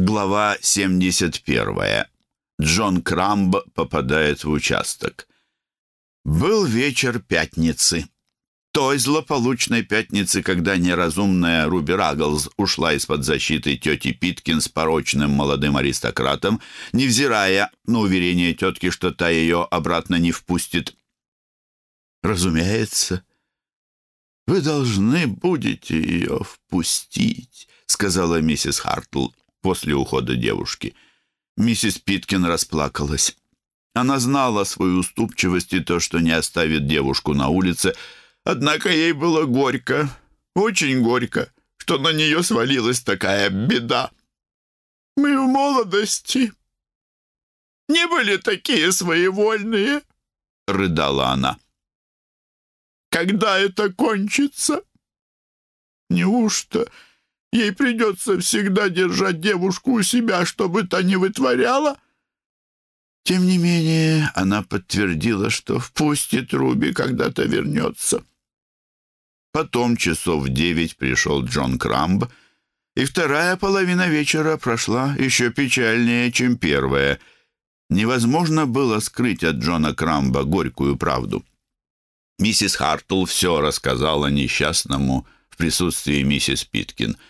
Глава 71. Джон Крамб попадает в участок. Был вечер пятницы. Той злополучной пятницы, когда неразумная Руби Рагглз ушла из-под защиты тети Питкин с порочным молодым аристократом, невзирая на уверение тетки, что та ее обратно не впустит. «Разумеется, вы должны будете ее впустить», — сказала миссис Хартл после ухода девушки. Миссис Питкин расплакалась. Она знала свою уступчивость и то, что не оставит девушку на улице, однако ей было горько, очень горько, что на нее свалилась такая беда. «Мы в молодости не были такие своевольные», — рыдала она. «Когда это кончится? Неужто...» Ей придется всегда держать девушку у себя, чтобы та не вытворяла. Тем не менее, она подтвердила, что впустит Руби, когда-то вернется. Потом часов в девять пришел Джон Крамб, и вторая половина вечера прошла еще печальнее, чем первая. Невозможно было скрыть от Джона Крамба горькую правду. Миссис Хартл все рассказала несчастному в присутствии миссис Питкин —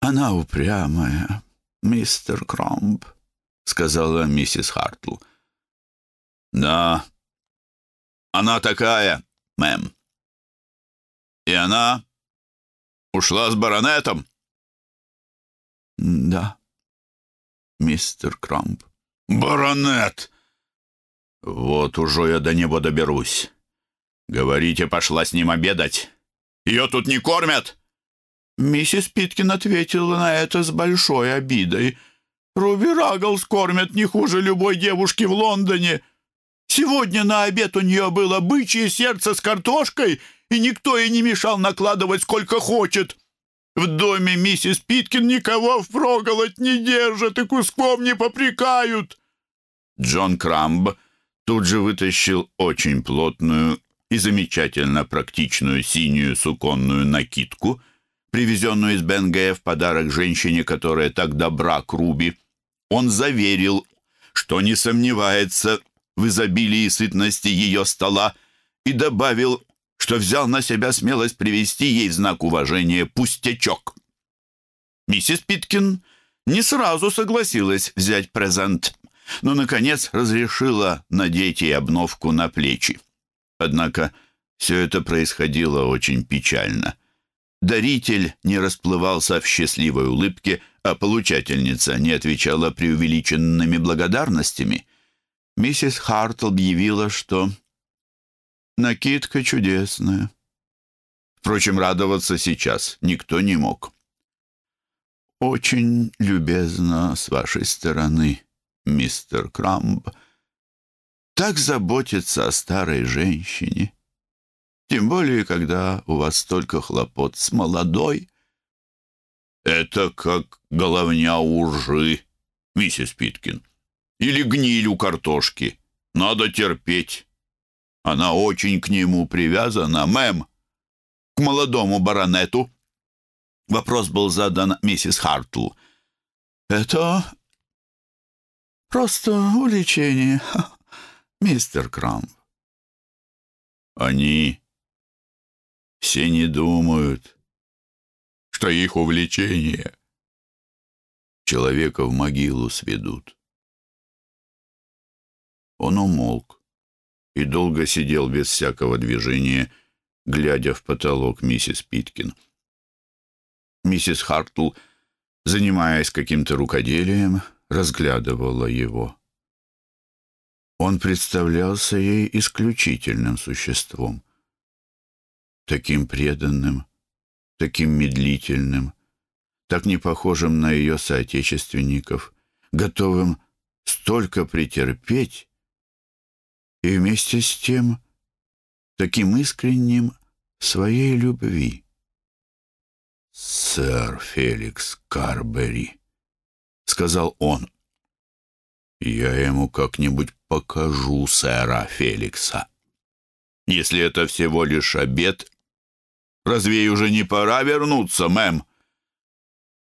«Она упрямая, мистер Кромб», — сказала миссис Хартл. «Да, она такая, мэм. И она ушла с баронетом?» «Да, мистер Кромб». «Баронет! Вот уже я до него доберусь. Говорите, пошла с ним обедать. Ее тут не кормят?» Миссис Питкин ответила на это с большой обидой. «Руби Рагглс кормят не хуже любой девушки в Лондоне. Сегодня на обед у нее было бычье сердце с картошкой, и никто ей не мешал накладывать сколько хочет. В доме миссис Питкин никого впроголодь не держат и куском не попрекают». Джон Крамб тут же вытащил очень плотную и замечательно практичную синюю суконную накидку — привезенную из Бенгея в подарок женщине, которая так добра к Руби. Он заверил, что не сомневается в изобилии и сытности ее стола, и добавил, что взял на себя смелость привести ей знак уважения пустячок. Миссис Питкин не сразу согласилась взять презент, но, наконец, разрешила надеть ей обновку на плечи. Однако все это происходило очень печально. Даритель не расплывался в счастливой улыбке, а получательница не отвечала преувеличенными благодарностями. Миссис Харт объявила, что накидка чудесная. Впрочем, радоваться сейчас никто не мог. «Очень любезно с вашей стороны, мистер Крамб, так заботиться о старой женщине». Тем более, когда у вас столько хлопот с молодой. Это как головня у ржи, миссис Питкин. Или гниль у картошки. Надо терпеть. Она очень к нему привязана, мэм. К молодому баронету. Вопрос был задан миссис Хартл. Это просто увлечение, мистер Крамп. Они все не думают, что их увлечение человека в могилу сведут. Он умолк и долго сидел без всякого движения, глядя в потолок миссис Питкин. Миссис Хартл, занимаясь каким-то рукоделием, разглядывала его. Он представлялся ей исключительным существом таким преданным, таким медлительным, так не похожим на ее соотечественников, готовым столько претерпеть и вместе с тем таким искренним своей любви. «Сэр Феликс Карбери», — сказал он, — «я ему как-нибудь покажу сэра Феликса. Если это всего лишь обед, Разве ей уже не пора вернуться, мэм?»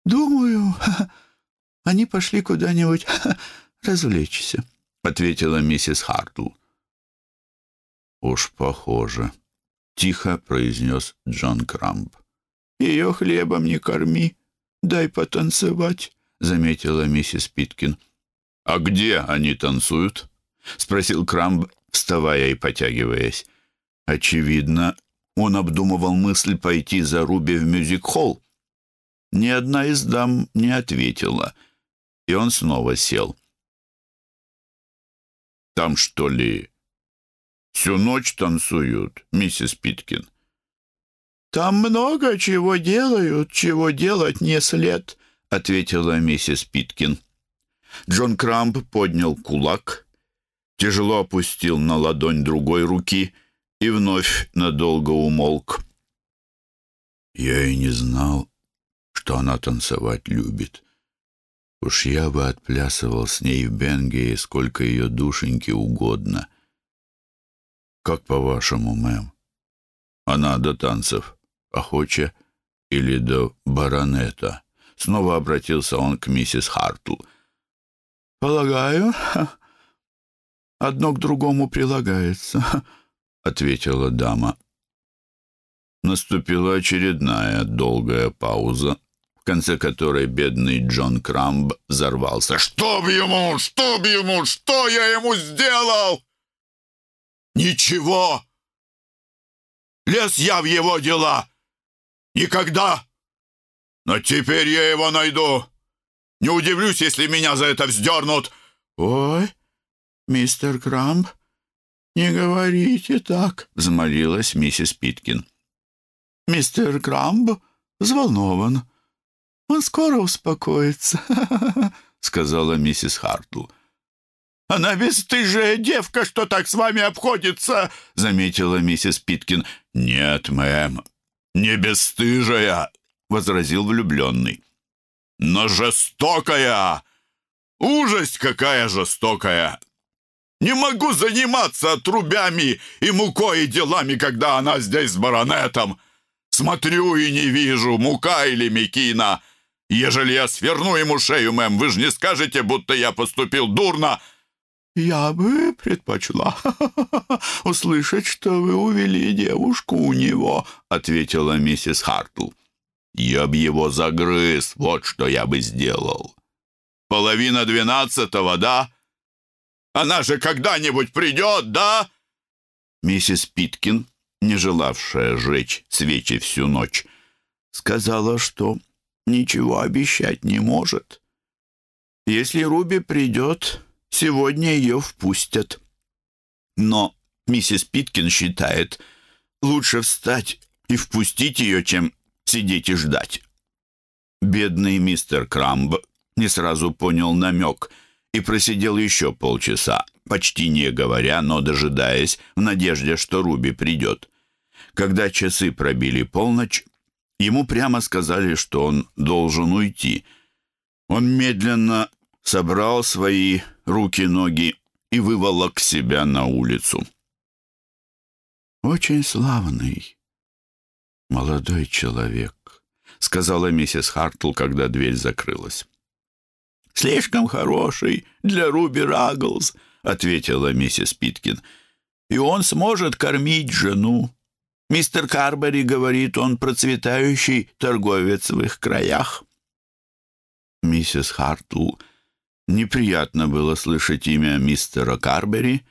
«Думаю, Они пошли куда-нибудь развлечься», — ответила миссис Хартл. «Уж похоже», — тихо произнес Джон Крамп. «Ее хлебом не корми, дай потанцевать», — заметила миссис Питкин. «А где они танцуют?» — спросил Крамб, вставая и потягиваясь. Очевидно, он обдумывал мысль пойти за Руби в мюзик-холл. Ни одна из дам не ответила, и он снова сел. «Там, что ли, всю ночь танцуют, миссис Питкин?» «Там много чего делают, чего делать не след», — ответила миссис Питкин. Джон Крамп поднял кулак, тяжело опустил на ладонь другой руки и вновь надолго умолк. «Я и не знал, что она танцевать любит. Уж я бы отплясывал с ней в Бенгее сколько ее душеньки угодно. Как по-вашему, мэм, она до танцев охоча или до баронета?» Снова обратился он к миссис Хартл. «Полагаю, одно к другому прилагается», — ответила дама. Наступила очередная долгая пауза, в конце которой бедный Джон Крамб взорвался. «Чтоб ему! Чтоб ему! Что я ему сделал?» «Ничего! Лез я в его дела! Никогда! Но теперь я его найду! Не удивлюсь, если меня за это вздернут!» «Ой, мистер Крамб, не говорите так!» — взмолилась миссис Питкин. «Мистер Крамб взволнован. Он скоро успокоится», — сказала миссис Хартл. «Она бесстыжая девка, что так с вами обходится», — заметила миссис Питкин. «Нет, мэм, не бесстыжая», — возразил влюбленный. «Но жестокая! Ужасть какая жестокая! Не могу заниматься отрубями и мукой и делами, когда она здесь с баронетом. Смотрю и не вижу, мука или мекина. Ежели я сверну ему шею, мэм, вы же не скажете, будто я поступил дурно». «Я бы предпочла услышать, что вы увели девушку у него», — ответила миссис Хартл. «Я б его загрыз, вот что я бы сделал. Половина двенадцатого, да? Она же когда-нибудь придет, да?» Миссис Питкин не желавшая жечь свечи всю ночь, сказала, что ничего обещать не может. Если Руби придет, сегодня ее впустят. Но миссис Питкин считает, лучше встать и впустить ее, чем сидеть и ждать. Бедный мистер Крамб не сразу понял намек и просидел еще полчаса, почти не говоря, но дожидаясь, в надежде, что Руби придет. Когда часы пробили полночь, ему прямо сказали, что он должен уйти. Он медленно собрал свои руки-ноги и выволок себя на улицу. «Очень славный молодой человек», — сказала миссис Хартл, когда дверь закрылась. «Слишком хороший для Руби Рагглз», ответила миссис Питкин. «И он сможет кормить жену. Мистер Карбери говорит, он процветающий торговец в их краях». Миссис Хартл неприятно было слышать имя мистера Карбери,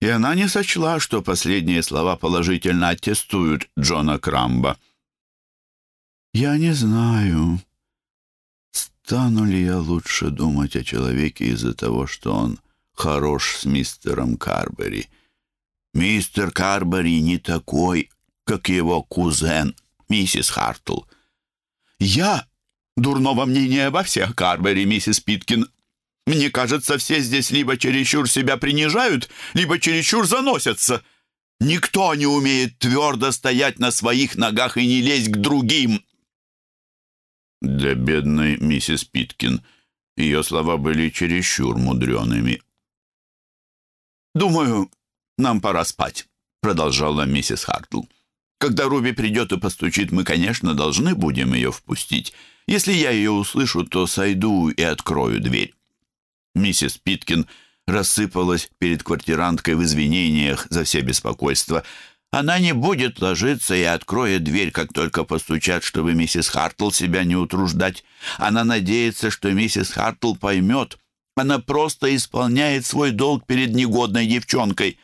и она не сочла, что последние слова положительно аттестуют Джона Крамба. «Я не знаю, стану ли я лучше думать о человеке из-за того, что он хорош с мистером Карбери. Мистер Карбери не такой, как его кузен, миссис Хартл. Я дурного мнения обо всех Карбери, миссис Питкин. Мне кажется, все здесь либо чересчур себя принижают, либо чересчур заносятся. Никто не умеет твердо стоять на своих ногах и не лезть к другим. Для бедной миссис Питкин ее слова были чересчур мудреными. «Думаю, нам пора спать», — продолжала миссис Хартл. «Когда Руби придет и постучит, мы, конечно, должны будем ее впустить. Если я ее услышу, то сойду и открою дверь». Миссис Питкин рассыпалась перед квартиранткой в извинениях за все беспокойства. Она не будет ложиться и откроет дверь, как только постучат, чтобы миссис Хартл себя не утруждать. Она надеется, что миссис Хартл поймет. Она просто исполняет свой долг перед негодной девчонкой.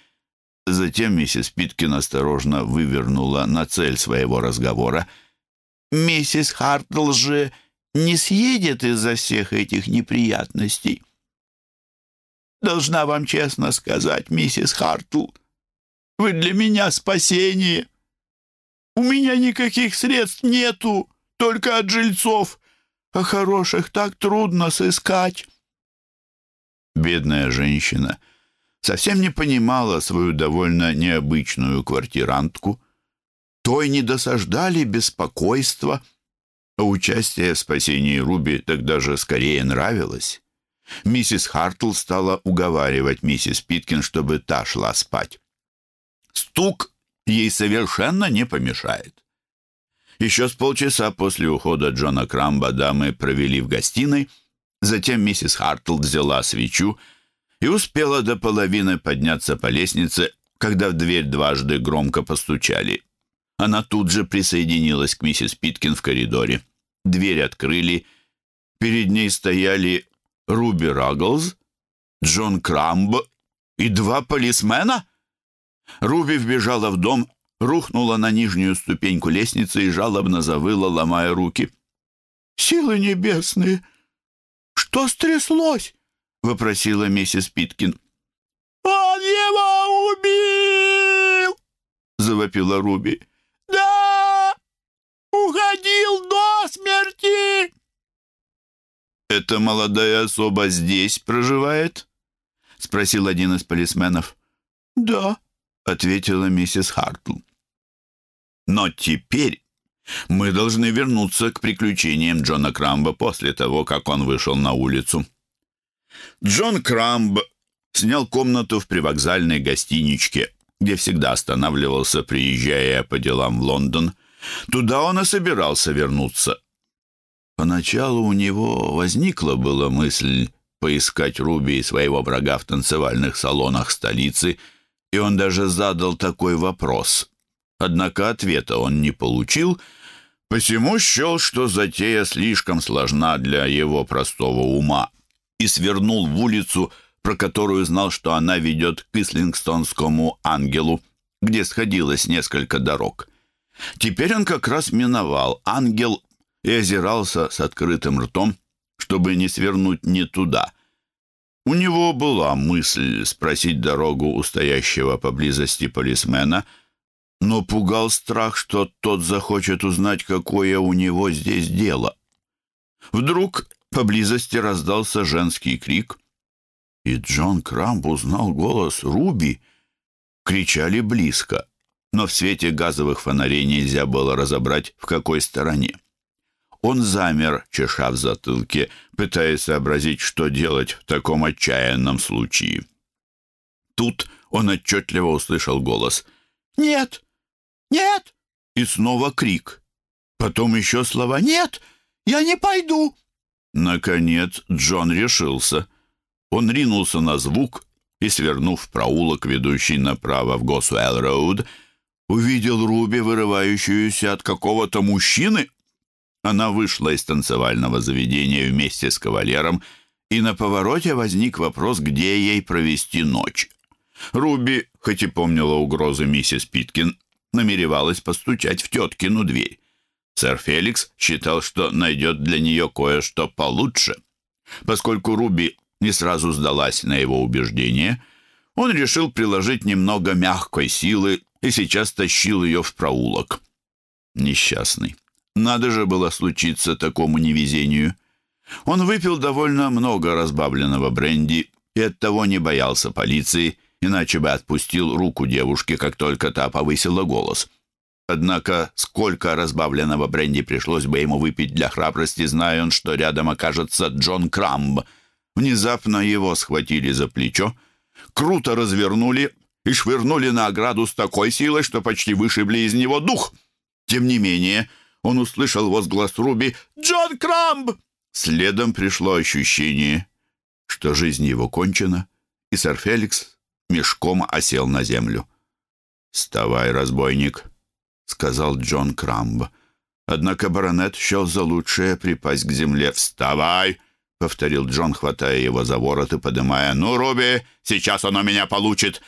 Затем миссис Питкин осторожно вывернула на цель своего разговора. «Миссис Хартл же не съедет из-за всех этих неприятностей». «Должна вам честно сказать, миссис Хартл, вы для меня спасение. У меня никаких средств нету, только от жильцов, а хороших так трудно сыскать». Бедная женщина — совсем не понимала свою довольно необычную квартирантку. Той не досаждали беспокойство, а участие в спасении Руби тогда же скорее нравилось. Миссис Хартл стала уговаривать миссис Питкин, чтобы та шла спать. Стук ей совершенно не помешает. Еще с полчаса после ухода Джона Крамба дамы провели в гостиной, затем миссис Хартл взяла свечу и успела до половины подняться по лестнице, когда в дверь дважды громко постучали. Она тут же присоединилась к миссис Питкин в коридоре. Дверь открыли. Перед ней стояли Руби Рагглз, Джон Крамб и два полисмена. Руби вбежала в дом, рухнула на нижнюю ступеньку лестницы и жалобно завыла, ломая руки. «Силы небесные! Что стряслось?» — вопросила миссис Питкин. «Он его убил!» — завопила Руби. «Да! Уходил до смерти!» «Эта молодая особа здесь проживает?» — спросил один из полисменов. «Да», — ответила миссис Хартл. «Но теперь мы должны вернуться к приключениям Джона Крамба после того, как он вышел на улицу». Джон Крамб снял комнату в привокзальной гостиничке, где всегда останавливался, приезжая по делам в Лондон. Туда он и собирался вернуться. Поначалу у него возникла была мысль поискать Руби и своего врага в танцевальных салонах столицы, и он даже задал такой вопрос. Однако ответа он не получил, посему счел, что затея слишком сложна для его простого ума и свернул в улицу, про которую знал, что она ведет к Ислингстонскому ангелу, где сходилось несколько дорог. Теперь он как раз миновал ангел и озирался с открытым ртом, чтобы не свернуть не туда. У него была мысль спросить дорогу у стоящего поблизости полисмена, но пугал страх, что тот захочет узнать, какое у него здесь дело. Вдруг Поблизости раздался женский крик, и Джон Крамп узнал голос Руби. Кричали близко, но в свете газовых фонарей нельзя было разобрать, в какой стороне. Он замер, чеша в затылке, пытаясь сообразить, что делать в таком отчаянном случае. Тут он отчетливо услышал голос «Нет! Нет!» и снова крик. Потом еще слова «Нет! Я не пойду!» Наконец Джон решился. Он ринулся на звук и, свернув в проулок, ведущий направо в Госуэлл-Роуд, увидел Руби, вырывающуюся от какого-то мужчины. Она вышла из танцевального заведения вместе с кавалером, и на повороте возник вопрос, где ей провести ночь. Руби, хоть и помнила угрозы миссис Питкин, намеревалась постучать в теткину дверь. Сэр Феликс считал, что найдет для нее кое-что получше. Поскольку Руби не сразу сдалась на его убеждение, он решил приложить немного мягкой силы и сейчас тащил ее в проулок. Несчастный. Надо же было случиться такому невезению. Он выпил довольно много разбавленного бренди и оттого не боялся полиции, иначе бы отпустил руку девушки, как только та повысила голос. — Однако сколько разбавленного бренди пришлось бы ему выпить для храбрости, зная он, что рядом окажется Джон Крамб. Внезапно его схватили за плечо, круто развернули и швырнули на ограду с такой силой, что почти вышибли из него дух. Тем не менее, Он услышал возглас Руби «Джон Крамб!» Следом пришло ощущение, что жизнь его кончена, и сэр Феликс мешком осел на землю. «Вставай, разбойник», — сказал Джон Крамб. Однако баронет счел за лучшее припасть к земле. «Вставай!» — повторил Джон, хватая его за ворот и подымая. «Ну, Руби, сейчас оно меня получит!»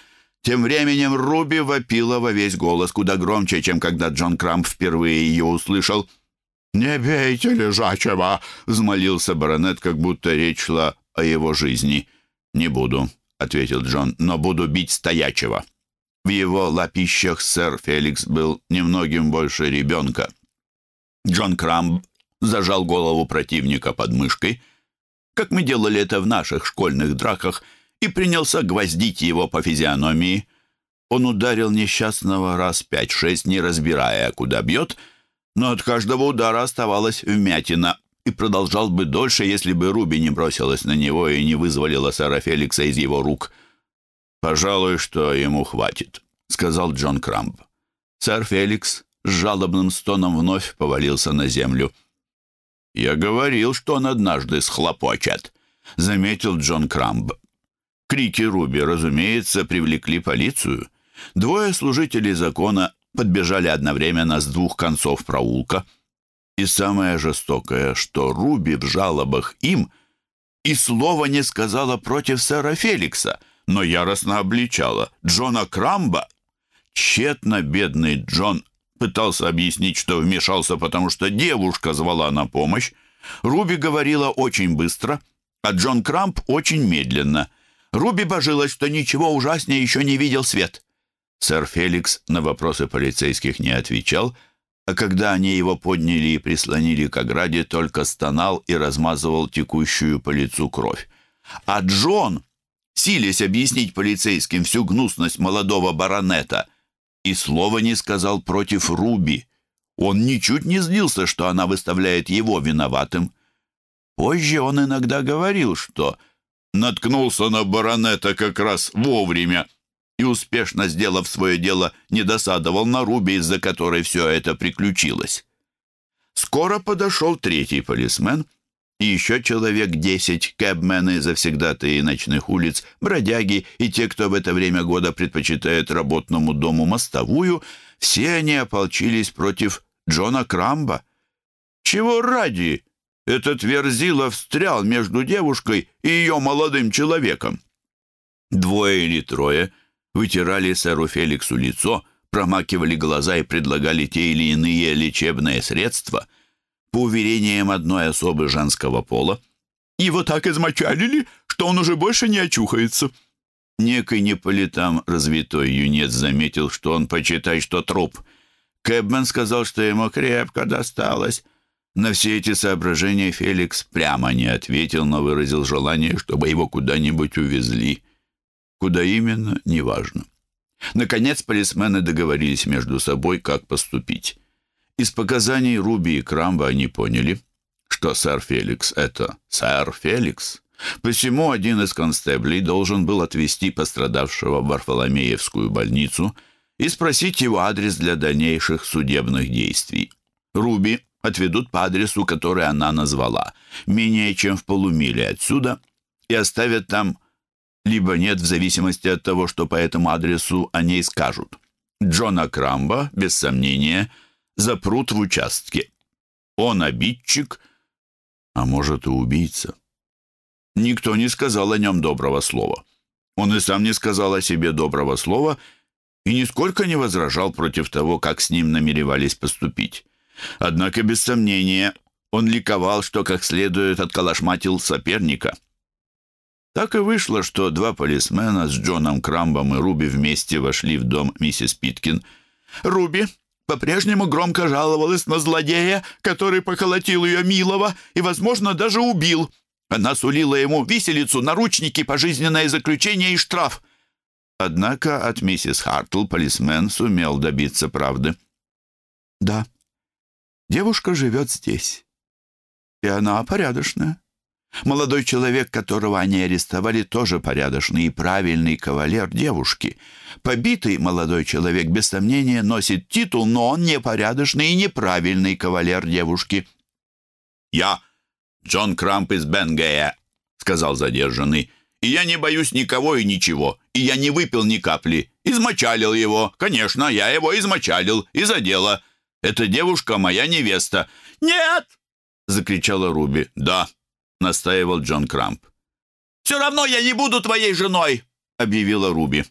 Тем временем Руби вопила во весь голос, куда громче, чем когда Джон Крамп впервые ее услышал. «Не бейте лежачего!» — взмолился баронет, как будто речь шла о его жизни. «Не буду», — ответил Джон, — «но буду бить стоячего». В его лапищах сэр Феликс был немногим больше ребенка. Джон Крамб зажал голову противника под мышкой, как мы делали это в наших школьных драках, и принялся гвоздить его по физиономии. Он ударил несчастного раз пять-шесть, не разбирая, куда бьет, но от каждого удара оставалась вмятина, и продолжал бы дольше, если бы Руби не бросилась на него и не вызволила сэра Феликса из его рук. «Пожалуй, что ему хватит», — сказал Джон Крамб. Сэр Феликс с жалобным стоном вновь повалился на землю. «Я говорил, что он однажды схлопочет», — заметил Джон Крамб. Крики Руби, разумеется, привлекли полицию. Двое служителей закона подбежали одновременно с двух концов проулка. И самое жестокое, что Руби в жалобах им и слова не сказала против сэра Феликса, но яростно обличала Джона Крамба. Тщетно бедный Джон пытался объяснить, что вмешался, потому что девушка звала на помощь. Руби говорила очень быстро, а Джон Крамп очень медленно. Руби божилась, что ничего ужаснее еще не видел свет. Сэр Феликс на вопросы полицейских не отвечал, а когда они его подняли и прислонили к ограде, только стонал и размазывал текущую по лицу кровь. А Джон, силясь объяснить полицейским всю гнусность молодого баронета, и слова не сказал против Руби. Он ничуть не злился, что она выставляет его виноватым. Позже он иногда говорил, что наткнулся на баронета как раз вовремя и, успешно сделав свое дело, не досадовал на Руби, из-за которой все это приключилось. Скоро подошел третий полисмен — и еще человек десять, кэбмены, завсегдатые ночных улиц, бродяги и те, кто в это время года предпочитает работному дому мостовую, все они ополчились против Джона Крамба. Чего ради этот Верзила встрял между девушкой и ее молодым человеком? Двое или трое вытирали сэру Феликсу лицо, промакивали глаза и предлагали те или иные лечебные средства — по уверениям одной особы женского пола, его так измочалили, что он уже больше не очухается. Некий не по летам развитой юнец заметил, что он, почитай, что труп. Кэбмен сказал, что ему крепко досталось. На все эти соображения Феликс прямо не ответил, но выразил желание, чтобы его куда-нибудь увезли. Куда именно, неважно. Наконец полисмены договорились между собой, как поступить. Из показаний Руби и Крамба они поняли, что сэр Феликс — это сэр Феликс. Посему один из констеблей должен был отвезти пострадавшего в Варфоломеевскую больницу и спросить его адрес для дальнейших судебных действий. Руби отведут по адресу, который она назвала, менее чем в полумиле отсюда, и оставят там либо нет, в зависимости от того, что по этому адресу о ней скажут. Джона Крамба, без сомнения, — запрут в участке. Он обидчик, а может и убийца. Никто не сказал о нем доброго слова. Он и сам не сказал о себе доброго слова и нисколько не возражал против того, как с ним намеревались поступить. Однако, без сомнения, он ликовал, что как следует отколошматил соперника. Так и вышло, что два полисмена с Джоном Крамбом и Руби вместе вошли в дом миссис Питкин. Руби по-прежнему громко жаловалась на злодея, который поколотил ее милого и, возможно, даже убил. Она сулила ему виселицу, наручники, пожизненное заключение и штраф. Однако от миссис Хартл полисмен сумел добиться правды. «Да, девушка живет здесь, и она порядочная. Молодой человек, которого они арестовали, тоже порядочный и правильный кавалер девушки. Побитый молодой человек, без сомнения, носит титул, но он непорядочный и неправильный кавалер девушки. «Я Джон Крамп из Бенгея», — сказал задержанный. «И я не боюсь никого и ничего, и я не выпил ни капли. Измочалил его. Конечно, я его измочалил. И за дело. Эта девушка моя невеста». «Нет!» — закричала Руби. «Да», — настаивал Джон Крамп. «Все равно я не буду твоей женой!» — объявила Руби.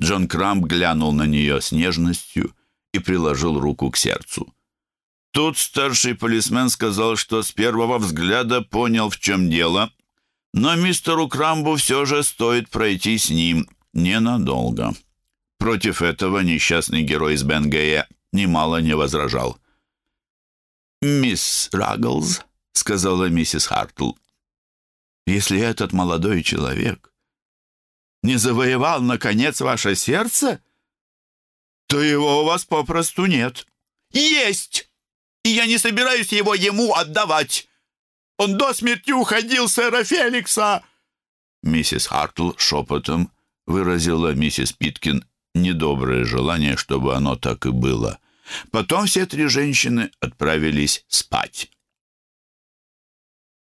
Джон Крамп глянул на нее с нежностью и приложил руку к сердцу. Тут старший полисмен сказал, что с первого взгляда понял, в чем дело, но мистеру Крамбу все же стоит пройти с ним ненадолго. Против этого несчастный герой из Бенгея немало не возражал. «Мисс Рагглз», — сказала миссис Хартл, — «если этот молодой человек не завоевал, наконец, ваше сердце, то его у вас попросту нет». «Есть! И я не собираюсь его ему отдавать. Он до смерти уходил сэра Феликса!» Миссис Хартл шепотом выразила миссис Питкин недоброе желание, чтобы оно так и было. Потом все три женщины отправились спать.